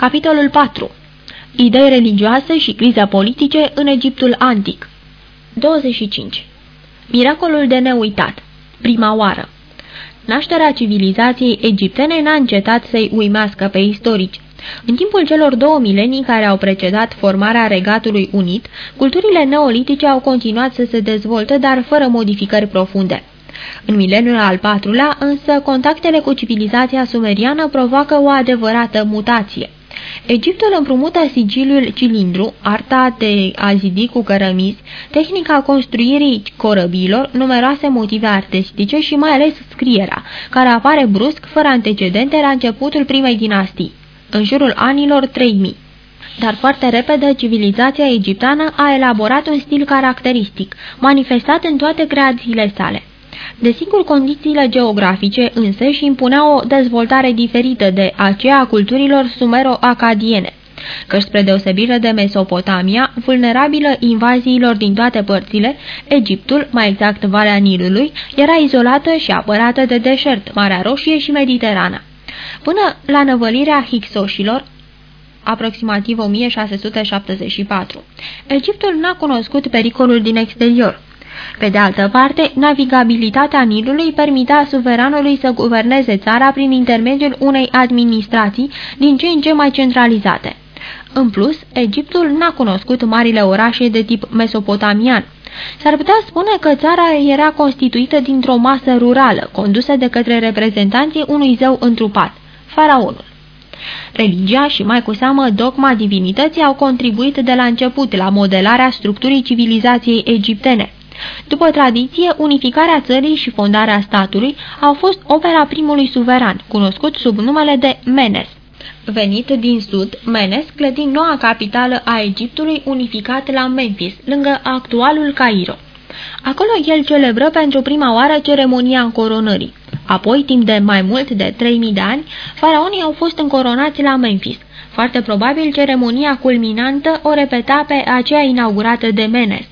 Capitolul 4 Idei religioase și criza politice în Egiptul antic 25. Miracolul de neuitat Prima oară Nașterea civilizației egiptene n-a încetat să-i uimească pe istorici. În timpul celor două milenii care au precedat formarea Regatului Unit, culturile neolitice au continuat să se dezvolte, dar fără modificări profunde. În mileniul al patrulea, însă, contactele cu civilizația sumeriană provoacă o adevărată mutație. Egiptul împrumută sigiliul cilindru, arta de a zidi cu cărămizi, tehnica construirii corăbilor, numeroase motive artistice și mai ales scrierea, care apare brusc, fără antecedente, la începutul primei dinastii, în jurul anilor 3000. Dar foarte repede, civilizația egipteană a elaborat un stil caracteristic, manifestat în toate creațiile sale. Desigur, condițiile geografice însă și impuneau o dezvoltare diferită de aceea a culturilor sumero-acadiene că spre deosebire de Mesopotamia, vulnerabilă invaziilor din toate părțile, Egiptul, mai exact Valea Nilului, era izolată și apărată de deșert, Marea Roșie și Mediterana. Până la năvălirea Hicsoșilor, aproximativ 1674, Egiptul n-a cunoscut pericolul din exterior. Pe de altă parte, navigabilitatea Nilului permitea suveranului să guverneze țara prin intermediul unei administrații din ce în ce mai centralizate. În plus, Egiptul n-a cunoscut marile orașe de tip mesopotamian. S-ar putea spune că țara era constituită dintr-o masă rurală, condusă de către reprezentanții unui zeu întrupat, faraonul. Religia și mai cu seamă dogma divinității au contribuit de la început la modelarea structurii civilizației egiptene. După tradiție, unificarea țării și fondarea statului au fost opera primului suveran, cunoscut sub numele de Menes. Venit din sud, Menes clădind noua capitală a Egiptului unificat la Memphis, lângă actualul Cairo. Acolo el celebră pentru prima oară ceremonia coronării. Apoi, timp de mai mult de 3000 de ani, faraonii au fost încoronați la Memphis. Foarte probabil ceremonia culminantă o repeta pe aceea inaugurată de Menes.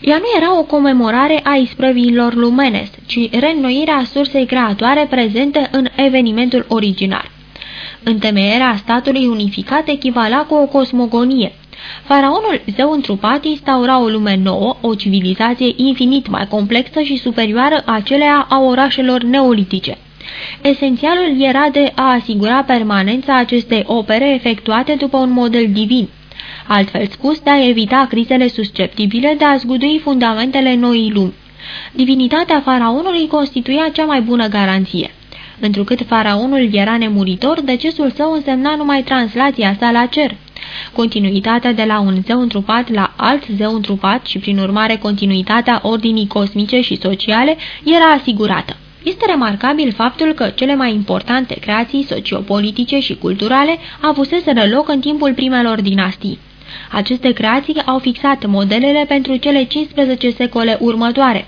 Ea nu era o comemorare a isprăviilor lumenes, ci reînnoirea sursei creatoare prezente în evenimentul original. Întemeierea statului unificat echivala cu o cosmogonie. Faraonul zeu întrupat instaura o lume nouă, o civilizație infinit mai complexă și superioară acelea a orașelor neolitice. Esențialul era de a asigura permanența acestei opere efectuate după un model divin, altfel spus de a evita crizele susceptibile de a zgudui fundamentele noii lumi. Divinitatea faraonului constituia cea mai bună garanție. Întrucât faraonul era nemuritor, decesul său însemna numai translația sa la cer. Continuitatea de la un zeu întrupat la alt zeu întrupat și, prin urmare, continuitatea ordinii cosmice și sociale era asigurată. Este remarcabil faptul că cele mai importante creații sociopolitice și culturale avuseseră loc în timpul primelor dinastii. Aceste creații au fixat modelele pentru cele 15 secole următoare.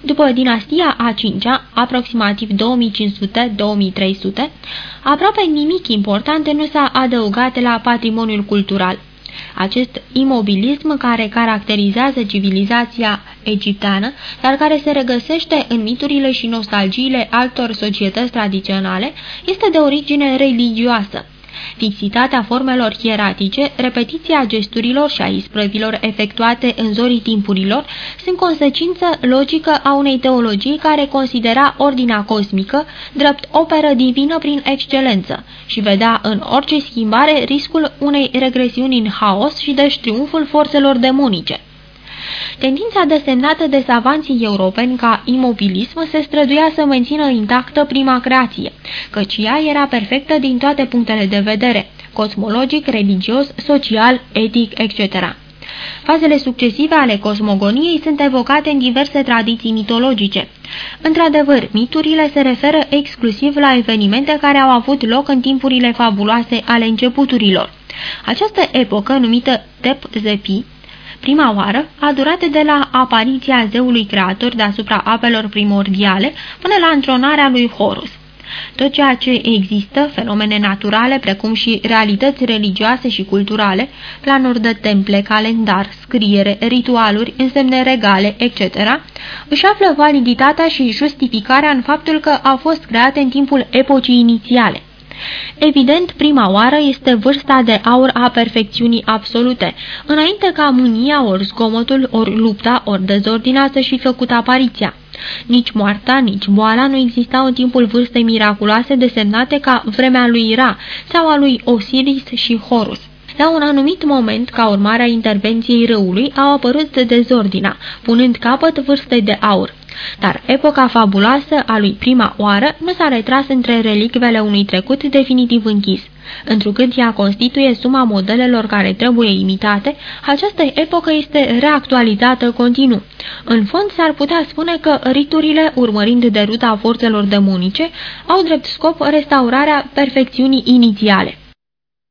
După dinastia a cincea, aproximativ 2500-2300, aproape nimic important nu s-a adăugat la patrimoniul cultural. Acest imobilism care caracterizează civilizația egipteană, dar care se regăsește în miturile și nostalgiile altor societăți tradiționale, este de origine religioasă. Fixitatea formelor hieratice, repetiția gesturilor și a isprăvilor efectuate în zorii timpurilor sunt consecință logică a unei teologii care considera ordinea cosmică drept operă divină prin excelență și vedea în orice schimbare riscul unei regresiuni în haos și de triumful forțelor demonice. Tendința desemnată de savanții europeni ca imobilism se străduia să mențină intactă prima creație, căci ea era perfectă din toate punctele de vedere, cosmologic, religios, social, etic, etc. Fazele succesive ale cosmogoniei sunt evocate în diverse tradiții mitologice. Într-adevăr, miturile se referă exclusiv la evenimente care au avut loc în timpurile fabuloase ale începuturilor. Această epocă, numită Tep-Zepi, Prima oară a durat de la apariția zeului creator deasupra apelor primordiale până la întronarea lui Horus. Tot ceea ce există, fenomene naturale, precum și realități religioase și culturale, planuri de temple, calendar, scriere, ritualuri, însemne regale, etc., își află validitatea și justificarea în faptul că au fost create în timpul epocii inițiale. Evident, prima oară este vârsta de aur a perfecțiunii absolute, înainte ca mânia, ori zgomotul, ori lupta, ori dezordinea să-și fi făcut apariția. Nici moarta, nici boala nu existau în timpul vârstei miraculoase desemnate ca vremea lui Ra sau a lui Osiris și Horus. La un anumit moment, ca urmare a intervenției râului, au apărut dezordina, punând capăt vârstei de aur. Dar epoca fabuloasă a lui prima oară nu s-a retras între relicvele unui trecut definitiv închis. Întrucât ea constituie suma modelelor care trebuie imitate, această epocă este reactualizată continuu. În fond, s-ar putea spune că riturile, urmărind de ruta forțelor demonice, au drept scop restaurarea perfecțiunii inițiale.